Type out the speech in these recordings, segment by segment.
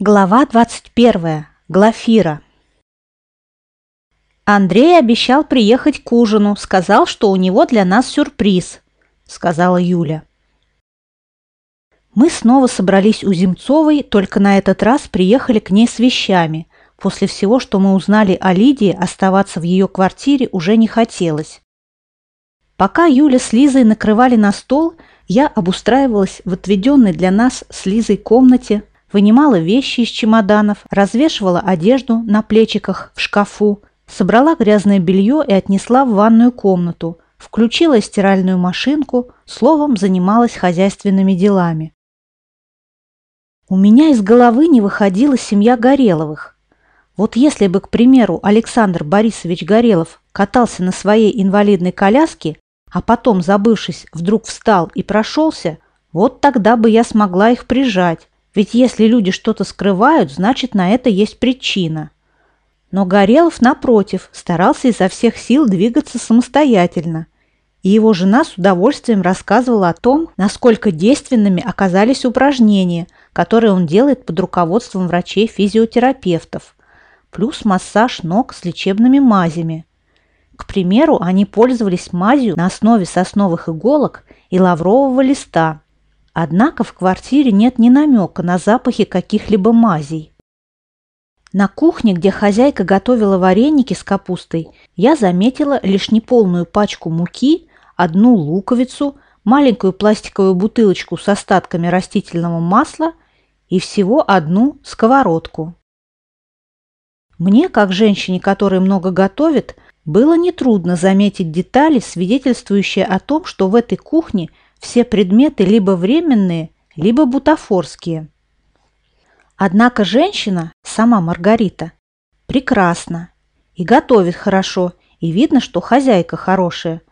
Глава 21. Глафира. Андрей обещал приехать к ужину, сказал, что у него для нас сюрприз, сказала Юля. Мы снова собрались у Земцовой, только на этот раз приехали к ней с вещами. После всего, что мы узнали о Лидии, оставаться в ее квартире уже не хотелось. Пока Юля с Лизой накрывали на стол, я обустраивалась в отведенной для нас с Лизой комнате, вынимала вещи из чемоданов, развешивала одежду на плечиках в шкафу, собрала грязное белье и отнесла в ванную комнату, включила стиральную машинку, словом, занималась хозяйственными делами. У меня из головы не выходила семья Гореловых. Вот если бы, к примеру, Александр Борисович Горелов катался на своей инвалидной коляске, а потом, забывшись, вдруг встал и прошелся, вот тогда бы я смогла их прижать, ведь если люди что-то скрывают, значит, на это есть причина. Но Горелов, напротив, старался изо всех сил двигаться самостоятельно. И его жена с удовольствием рассказывала о том, насколько действенными оказались упражнения, которые он делает под руководством врачей-физиотерапевтов, плюс массаж ног с лечебными мазями. К примеру, они пользовались мазью на основе сосновых иголок и лаврового листа – Однако в квартире нет ни намека на запахи каких-либо мазей. На кухне, где хозяйка готовила вареники с капустой, я заметила лишь неполную пачку муки, одну луковицу, маленькую пластиковую бутылочку с остатками растительного масла и всего одну сковородку. Мне, как женщине, которая много готовит, было нетрудно заметить детали, свидетельствующие о том, что в этой кухне – все предметы либо временные, либо бутафорские. Однако женщина, сама Маргарита, прекрасна и готовит хорошо, и видно, что хозяйка хорошая.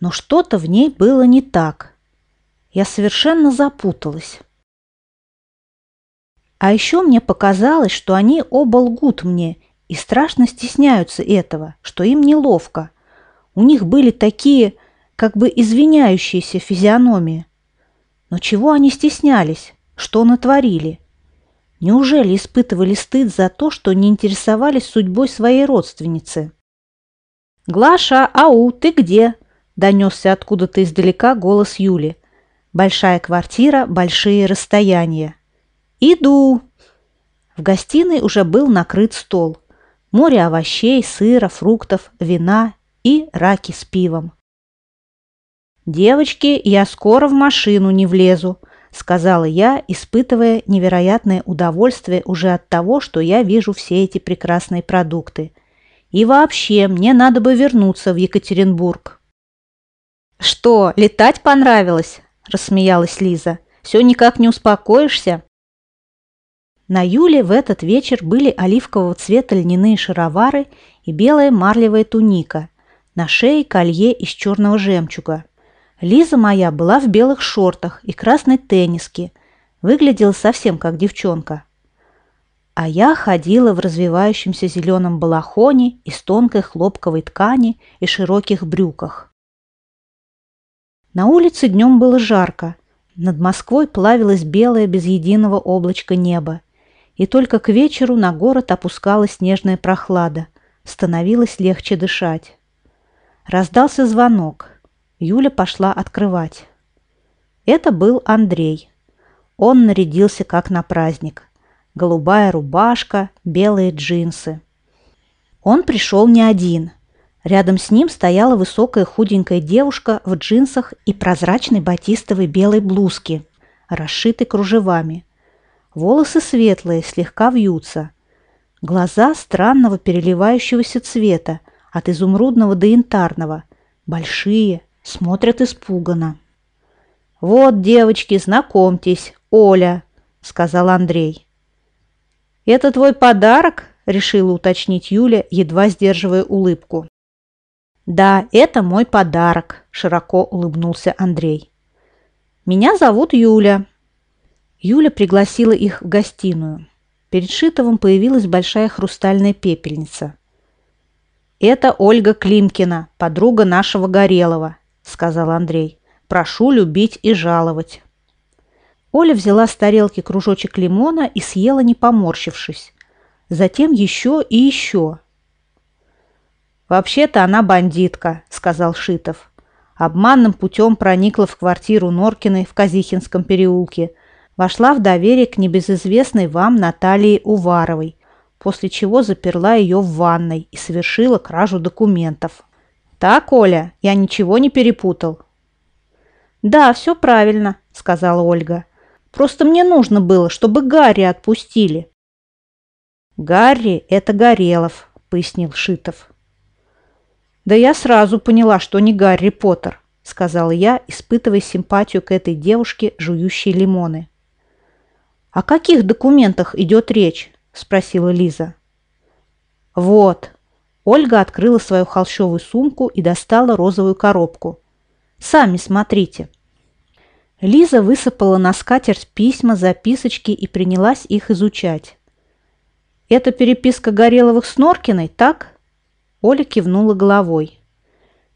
Но что-то в ней было не так. Я совершенно запуталась. А еще мне показалось, что они оба лгут мне и страшно стесняются этого, что им неловко. У них были такие как бы извиняющиеся физиономии. Но чего они стеснялись? Что натворили? Неужели испытывали стыд за то, что не интересовались судьбой своей родственницы? «Глаша, ау, ты где?» – донесся откуда-то издалека голос Юли. «Большая квартира, большие расстояния». «Иду!» В гостиной уже был накрыт стол. Море овощей, сыра, фруктов, вина и раки с пивом. «Девочки, я скоро в машину не влезу», – сказала я, испытывая невероятное удовольствие уже от того, что я вижу все эти прекрасные продукты. «И вообще, мне надо бы вернуться в Екатеринбург». «Что, летать понравилось?» – рассмеялась Лиза. «Все никак не успокоишься?» На Юле в этот вечер были оливкового цвета льняные шаровары и белая марлевая туника, на шее колье из черного жемчуга. Лиза моя была в белых шортах и красной тенниске, выглядела совсем как девчонка. А я ходила в развивающемся зеленом балахоне из тонкой хлопковой ткани и широких брюках. На улице днем было жарко, над Москвой плавилось белое без единого облачка небо, и только к вечеру на город опускалась снежная прохлада, становилось легче дышать. Раздался звонок – Юля пошла открывать. Это был Андрей. Он нарядился как на праздник. Голубая рубашка, белые джинсы. Он пришел не один. Рядом с ним стояла высокая худенькая девушка в джинсах и прозрачной батистовой белой блузке, расшитой кружевами. Волосы светлые, слегка вьются. Глаза странного переливающегося цвета, от изумрудного до янтарного, большие, смотрят испуганно. «Вот, девочки, знакомьтесь, Оля», — сказал Андрей. «Это твой подарок?» — решила уточнить Юля, едва сдерживая улыбку. «Да, это мой подарок», — широко улыбнулся Андрей. «Меня зовут Юля». Юля пригласила их в гостиную. Перед Шитовым появилась большая хрустальная пепельница. «Это Ольга Климкина, подруга нашего Горелого сказал Андрей. «Прошу любить и жаловать». Оля взяла с тарелки кружочек лимона и съела, не поморщившись. Затем еще и еще. «Вообще-то она бандитка», — сказал Шитов. Обманным путем проникла в квартиру Норкиной в Казихинском переулке, вошла в доверие к небезызвестной вам Наталье Уваровой, после чего заперла ее в ванной и совершила кражу документов. «Так, Оля, я ничего не перепутал?» «Да, все правильно», — сказала Ольга. «Просто мне нужно было, чтобы Гарри отпустили». «Гарри – это Горелов», – пояснил Шитов. «Да я сразу поняла, что не Гарри Поттер», – сказала я, испытывая симпатию к этой девушке, жующей лимоны. «О каких документах идет речь?» – спросила Лиза. «Вот». Ольга открыла свою холщовую сумку и достала розовую коробку. «Сами смотрите». Лиза высыпала на скатерть письма, записочки и принялась их изучать. «Это переписка Гореловых с Норкиной, так?» Оля кивнула головой.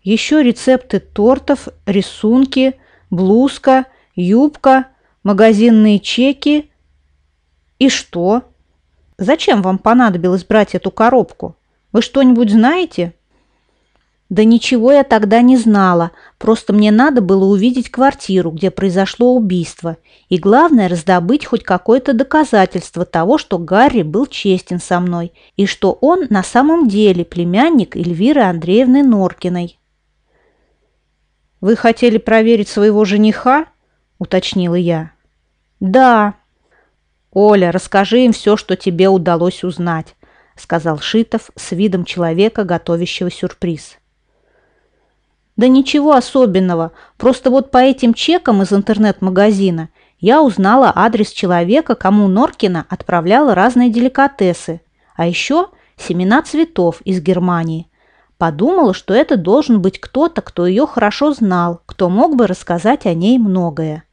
«Еще рецепты тортов, рисунки, блузка, юбка, магазинные чеки. И что? Зачем вам понадобилось брать эту коробку? Вы что-нибудь знаете?» Да ничего я тогда не знала, просто мне надо было увидеть квартиру, где произошло убийство, и главное раздобыть хоть какое-то доказательство того, что Гарри был честен со мной, и что он на самом деле племянник Эльвиры Андреевны Норкиной. «Вы хотели проверить своего жениха?» – уточнила я. «Да». «Оля, расскажи им все, что тебе удалось узнать», – сказал Шитов с видом человека, готовящего сюрприз. Да ничего особенного, просто вот по этим чекам из интернет-магазина я узнала адрес человека, кому Норкина отправляла разные деликатесы, а еще семена цветов из Германии. Подумала, что это должен быть кто-то, кто ее хорошо знал, кто мог бы рассказать о ней многое.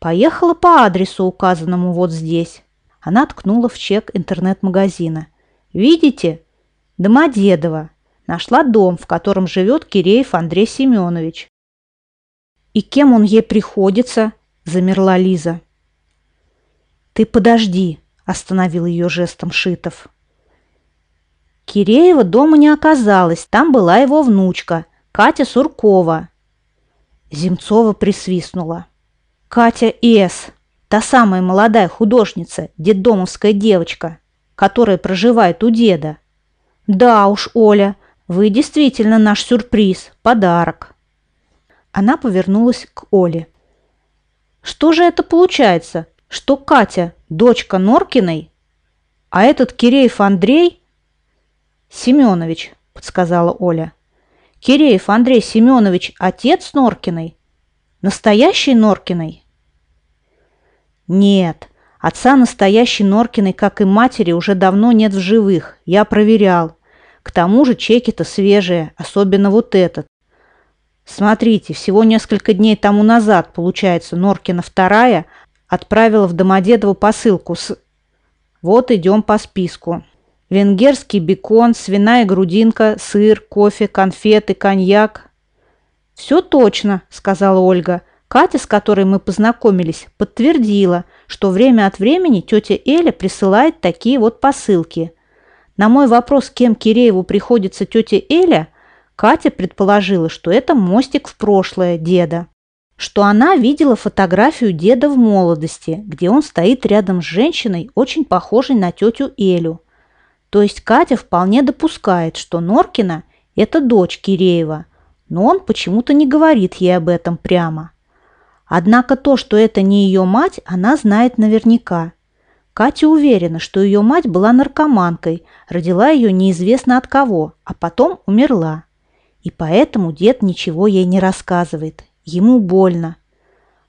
Поехала по адресу, указанному вот здесь. Она ткнула в чек интернет-магазина. «Видите? Домодедово. Нашла дом, в котором живет Киреев Андрей Семенович. «И кем он ей приходится?» – замерла Лиза. «Ты подожди», – остановил ее жестом Шитов. Киреева дома не оказалось, там была его внучка, Катя Суркова. Земцова присвистнула. Катя С., та самая молодая художница, детдомовская девочка, которая проживает у деда. Да уж, Оля, вы действительно наш сюрприз, подарок. Она повернулась к Оле. Что же это получается, что Катя – дочка Норкиной, а этот Киреев Андрей – Семенович, подсказала Оля. Киреев Андрей Семенович – отец Норкиной? Настоящий Норкиной? Нет, отца настоящей Норкиной, как и матери, уже давно нет в живых. Я проверял. К тому же чеки-то свежие, особенно вот этот. Смотрите, всего несколько дней тому назад, получается, Норкина вторая отправила в Домодедово посылку с... Вот идем по списку. Венгерский бекон, свиная грудинка, сыр, кофе, конфеты, коньяк. «Все точно», — сказала Ольга. Катя, с которой мы познакомились, подтвердила, что время от времени тетя Эля присылает такие вот посылки – на мой вопрос, кем Кирееву приходится тетя Эля, Катя предположила, что это мостик в прошлое деда. Что она видела фотографию деда в молодости, где он стоит рядом с женщиной, очень похожей на тетю Элю. То есть Катя вполне допускает, что Норкина – это дочь Киреева, но он почему-то не говорит ей об этом прямо. Однако то, что это не ее мать, она знает наверняка – Катя уверена, что ее мать была наркоманкой, родила ее неизвестно от кого, а потом умерла. И поэтому дед ничего ей не рассказывает. Ему больно.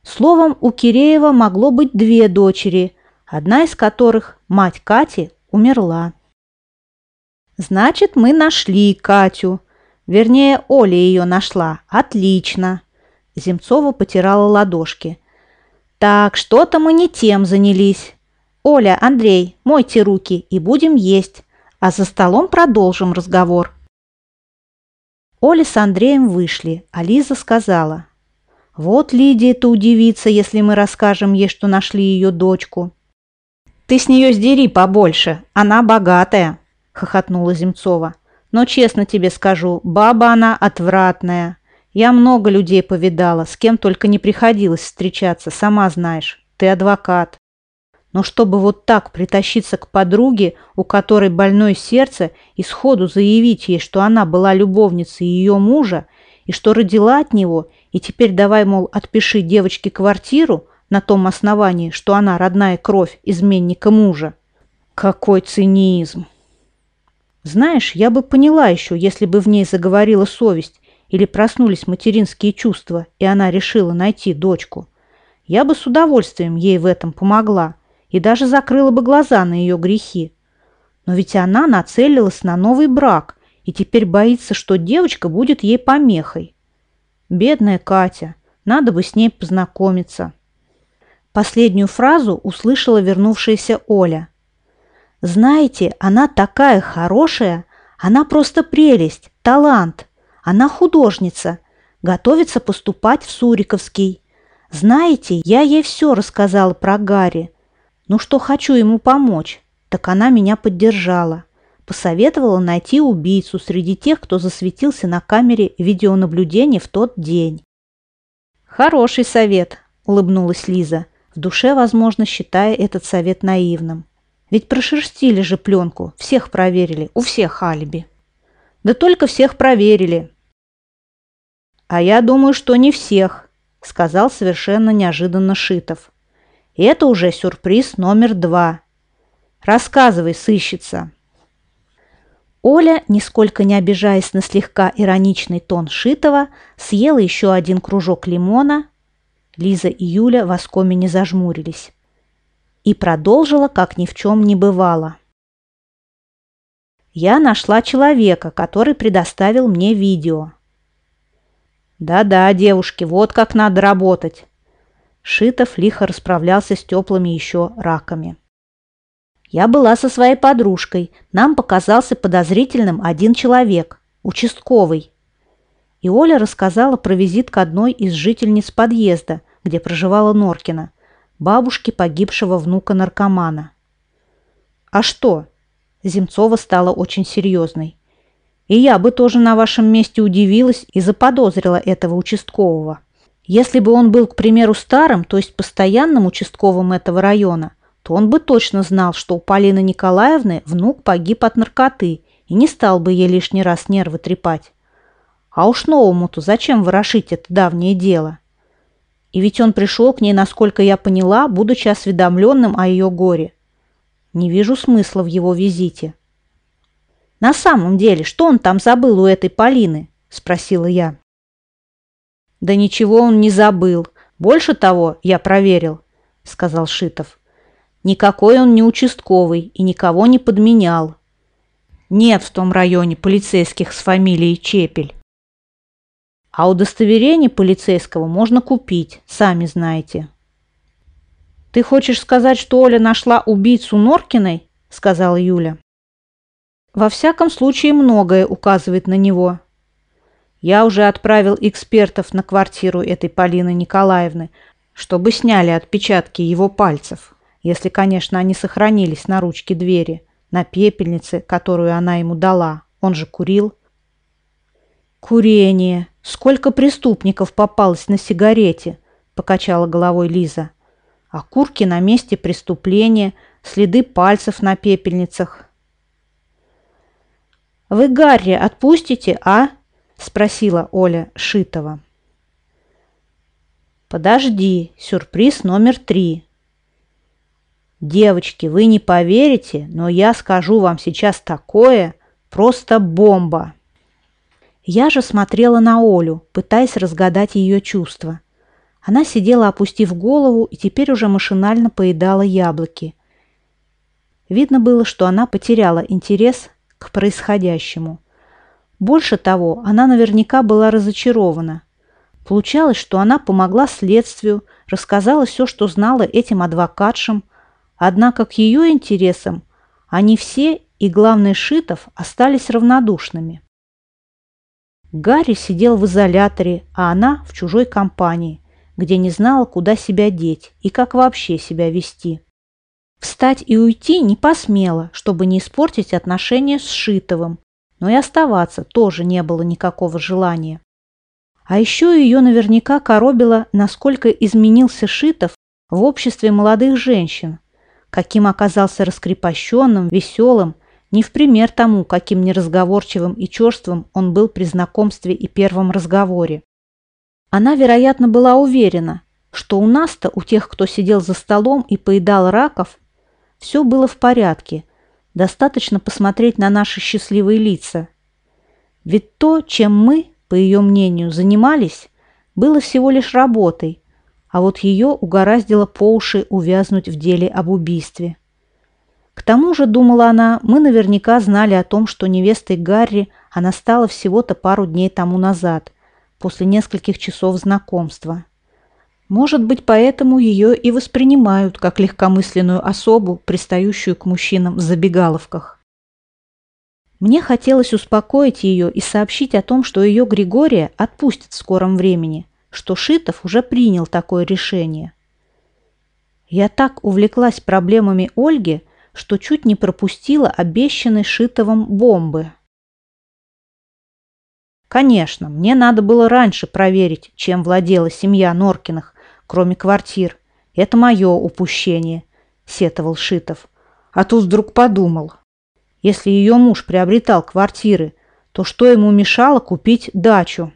Словом, у Киреева могло быть две дочери, одна из которых, мать Кати, умерла. «Значит, мы нашли Катю. Вернее, Оля ее нашла. Отлично!» Земцова потирала ладошки. «Так, что-то мы не тем занялись. «Оля, Андрей, мойте руки и будем есть, а за столом продолжим разговор». Оля с Андреем вышли, а Лиза сказала. Вот Лидия-то удивится, если мы расскажем ей, что нашли ее дочку. Ты с нее сдери побольше, она богатая, хохотнула Земцова. Но честно тебе скажу, баба она отвратная. Я много людей повидала, с кем только не приходилось встречаться, сама знаешь. Ты адвокат. Но чтобы вот так притащиться к подруге, у которой больное сердце, и сходу заявить ей, что она была любовницей ее мужа, и что родила от него, и теперь давай, мол, отпиши девочке квартиру на том основании, что она родная кровь изменника мужа. Какой цинизм! Знаешь, я бы поняла еще, если бы в ней заговорила совесть или проснулись материнские чувства, и она решила найти дочку. Я бы с удовольствием ей в этом помогла и даже закрыла бы глаза на ее грехи. Но ведь она нацелилась на новый брак и теперь боится, что девочка будет ей помехой. Бедная Катя, надо бы с ней познакомиться. Последнюю фразу услышала вернувшаяся Оля. Знаете, она такая хорошая, она просто прелесть, талант. Она художница, готовится поступать в Суриковский. Знаете, я ей все рассказала про Гарри. Ну что хочу ему помочь, так она меня поддержала. Посоветовала найти убийцу среди тех, кто засветился на камере видеонаблюдения в тот день. «Хороший совет», – улыбнулась Лиза, в душе, возможно, считая этот совет наивным. «Ведь прошерстили же пленку, всех проверили, у всех алиби». «Да только всех проверили». «А я думаю, что не всех», – сказал совершенно неожиданно Шитов. «Это уже сюрприз номер два. Рассказывай, сыщица». Оля, нисколько не обижаясь на слегка ироничный тон Шитова, съела еще один кружок лимона. Лиза и Юля в оскоме зажмурились. И продолжила, как ни в чем не бывало. Я нашла человека, который предоставил мне видео. Да-да, девушки, вот как надо работать. Шитов лихо расправлялся с теплыми еще раками. Я была со своей подружкой. Нам показался подозрительным один человек, участковый. И Оля рассказала про визит к одной из жительниц подъезда, где проживала Норкина, бабушки погибшего внука-наркомана. «А что?» Земцова стала очень серьезной. «И я бы тоже на вашем месте удивилась и заподозрила этого участкового. Если бы он был, к примеру, старым, то есть постоянным участковым этого района – то он бы точно знал, что у Полины Николаевны внук погиб от наркоты и не стал бы ей лишний раз нервы трепать. А уж новому-то зачем ворошить это давнее дело? И ведь он пришел к ней, насколько я поняла, будучи осведомленным о ее горе. Не вижу смысла в его визите. «На самом деле, что он там забыл у этой Полины?» – спросила я. «Да ничего он не забыл. Больше того, я проверил», – сказал Шитов. Никакой он не участковый и никого не подменял. Нет в том районе полицейских с фамилией Чепель. А удостоверение полицейского можно купить, сами знаете. «Ты хочешь сказать, что Оля нашла убийцу Норкиной?» – сказала Юля. «Во всяком случае, многое указывает на него. Я уже отправил экспертов на квартиру этой Полины Николаевны, чтобы сняли отпечатки его пальцев если, конечно, они сохранились на ручке двери, на пепельнице, которую она ему дала. Он же курил. «Курение! Сколько преступников попалось на сигарете!» – покачала головой Лиза. «А курки на месте преступления, следы пальцев на пепельницах». «Вы Гарри отпустите, а?» – спросила Оля Шитова. «Подожди, сюрприз номер три», Девочки, вы не поверите, но я скажу вам сейчас такое, просто бомба. Я же смотрела на Олю, пытаясь разгадать ее чувства. Она сидела, опустив голову, и теперь уже машинально поедала яблоки. Видно было, что она потеряла интерес к происходящему. Больше того, она наверняка была разочарована. Получалось, что она помогла следствию, рассказала все, что знала этим адвокатшам, Однако к ее интересам они все, и главный Шитов, остались равнодушными. Гарри сидел в изоляторе, а она в чужой компании. где не знала, куда себя деть и как вообще себя вести. Встать и уйти не посмела, чтобы не испортить отношения с Шитовым, но и оставаться тоже не было никакого желания. А еще ее наверняка коробило, насколько изменился Шитов в обществе молодых женщин, каким оказался раскрепощенным, веселым, не в пример тому, каким неразговорчивым и черствым он был при знакомстве и первом разговоре. Она, вероятно, была уверена, что у нас-то, у тех, кто сидел за столом и поедал раков, все было в порядке, достаточно посмотреть на наши счастливые лица. Ведь то, чем мы, по ее мнению, занимались, было всего лишь работой, а вот ее угораздило по уши увязнуть в деле об убийстве. К тому же, думала она, мы наверняка знали о том, что невестой Гарри она стала всего-то пару дней тому назад, после нескольких часов знакомства. Может быть, поэтому ее и воспринимают как легкомысленную особу, пристающую к мужчинам в забегаловках. Мне хотелось успокоить ее и сообщить о том, что ее Григория отпустят в скором времени, что Шитов уже принял такое решение. Я так увлеклась проблемами Ольги, что чуть не пропустила обещанной Шитовым бомбы. Конечно, мне надо было раньше проверить, чем владела семья Норкиных, кроме квартир. Это мое упущение, сетовал Шитов. А тут вдруг подумал. Если ее муж приобретал квартиры, то что ему мешало купить дачу?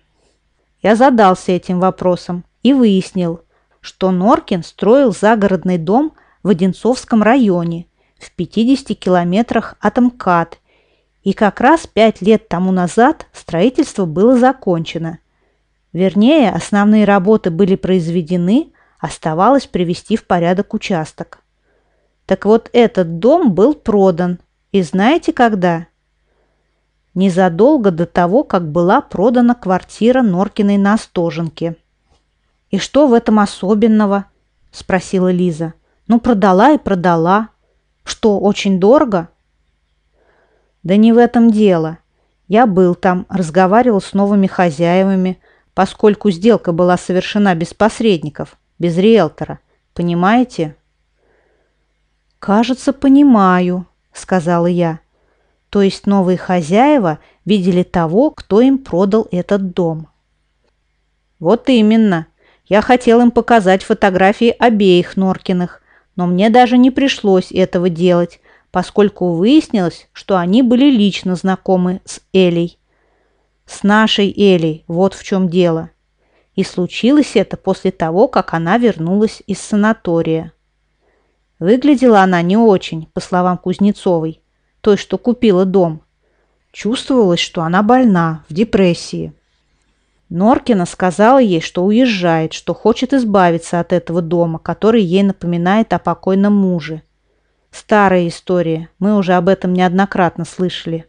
Я задался этим вопросом и выяснил, что Норкин строил загородный дом в Одинцовском районе в 50 километрах от МКАД, и как раз пять лет тому назад строительство было закончено – Вернее, основные работы были произведены, оставалось привести в порядок участок. Так вот, этот дом был продан. И знаете когда? Незадолго до того, как была продана квартира Норкиной на Остоженке. «И что в этом особенного?» – спросила Лиза. «Ну, продала и продала. Что, очень дорого?» «Да не в этом дело. Я был там, разговаривал с новыми хозяевами, поскольку сделка была совершена без посредников, без риэлтора. Понимаете? «Кажется, понимаю», — сказала я. То есть новые хозяева видели того, кто им продал этот дом. Вот именно. Я хотел им показать фотографии обеих Норкиных, но мне даже не пришлось этого делать, поскольку выяснилось, что они были лично знакомы с Элей. С нашей Элей, вот в чем дело. И случилось это после того, как она вернулась из санатория. Выглядела она не очень, по словам Кузнецовой, той, что купила дом. Чувствовалось, что она больна, в депрессии. Норкина сказала ей, что уезжает, что хочет избавиться от этого дома, который ей напоминает о покойном муже. Старая история, мы уже об этом неоднократно слышали.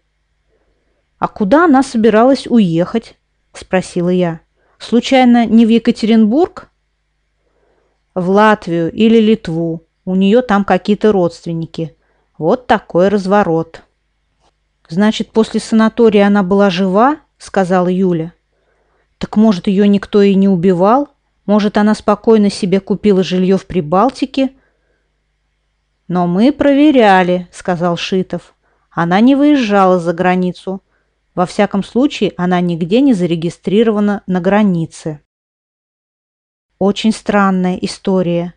«А куда она собиралась уехать?» – спросила я. «Случайно не в Екатеринбург?» «В Латвию или Литву. У нее там какие-то родственники. Вот такой разворот». «Значит, после санатория она была жива?» – сказала Юля. «Так, может, ее никто и не убивал? Может, она спокойно себе купила жилье в Прибалтике?» «Но мы проверяли», – сказал Шитов. «Она не выезжала за границу». Во всяком случае, она нигде не зарегистрирована на границе. Очень странная история.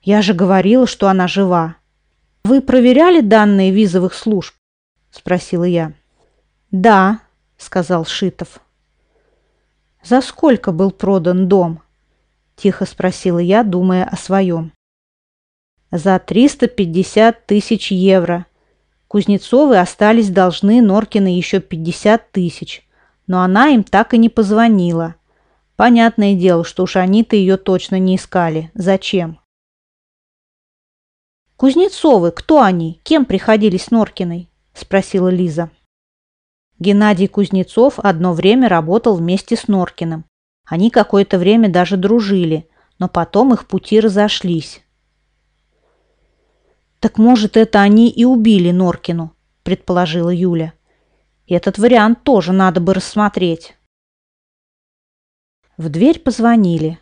Я же говорила, что она жива. Вы проверяли данные визовых служб? Спросила я. Да, сказал Шитов. За сколько был продан дом? Тихо спросила я, думая о своем. За 350 тысяч евро, Кузнецовы остались должны Норкина еще 50 тысяч, но она им так и не позвонила. Понятное дело, что уж они-то ее точно не искали. Зачем? «Кузнецовы, кто они? Кем приходились Норкиной?» – спросила Лиза. Геннадий Кузнецов одно время работал вместе с Норкиным. Они какое-то время даже дружили, но потом их пути разошлись. «Так, может, это они и убили Норкину», – предположила Юля. «Этот вариант тоже надо бы рассмотреть». В дверь позвонили.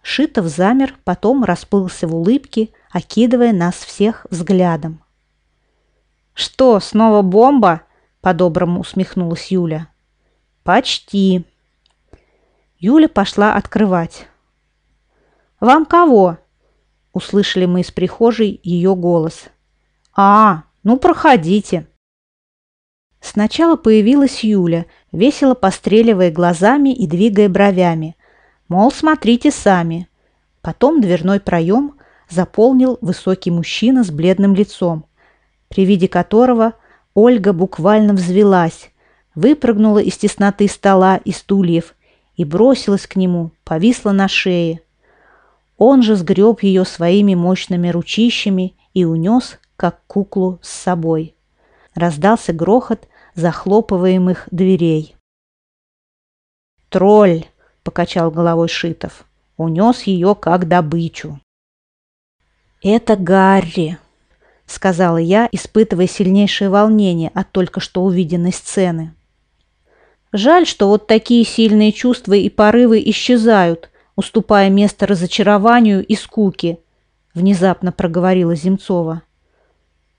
Шитов замер, потом расплылся в улыбке, окидывая нас всех взглядом. «Что, снова бомба?» – по-доброму усмехнулась Юля. «Почти». Юля пошла открывать. «Вам кого?» – услышали мы из прихожей ее голос. «А, ну проходите». Сначала появилась Юля, весело постреливая глазами и двигая бровями. Мол, смотрите сами. Потом дверной проем заполнил высокий мужчина с бледным лицом, при виде которого Ольга буквально взвелась, выпрыгнула из тесноты стола и стульев и бросилась к нему, повисла на шее. Он же сгреб ее своими мощными ручищами и унес, как куклу, с собой. Раздался грохот захлопываемых дверей. «Тролль!» – покачал головой Шитов. Унес ее как добычу. «Это Гарри!» – сказала я, испытывая сильнейшее волнение от только что увиденной сцены. Жаль, что вот такие сильные чувства и порывы исчезают, уступая место разочарованию и скуке, внезапно проговорила Земцова.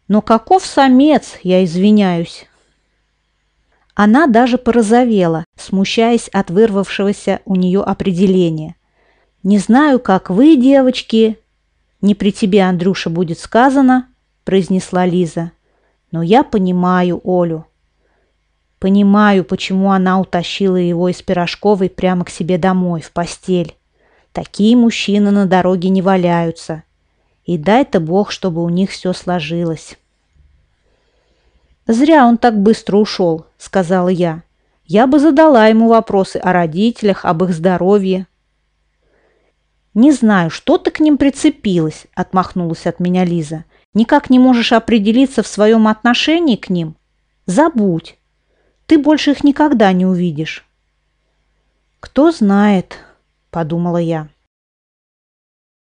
Но каков самец, я извиняюсь. Она даже порозовела, смущаясь от вырвавшегося у нее определения. «Не знаю, как вы, девочки...» «Не при тебе, Андрюша, будет сказано», – произнесла Лиза. «Но я понимаю Олю. Понимаю, почему она утащила его из Пирожковой прямо к себе домой, в постель. Такие мужчины на дороге не валяются. И дай-то Бог, чтобы у них все сложилось». «Зря он так быстро ушел», — сказала я. «Я бы задала ему вопросы о родителях, об их здоровье». «Не знаю, что ты к ним прицепилась», — отмахнулась от меня Лиза. «Никак не можешь определиться в своем отношении к ним? Забудь. Ты больше их никогда не увидишь». «Кто знает», — подумала я.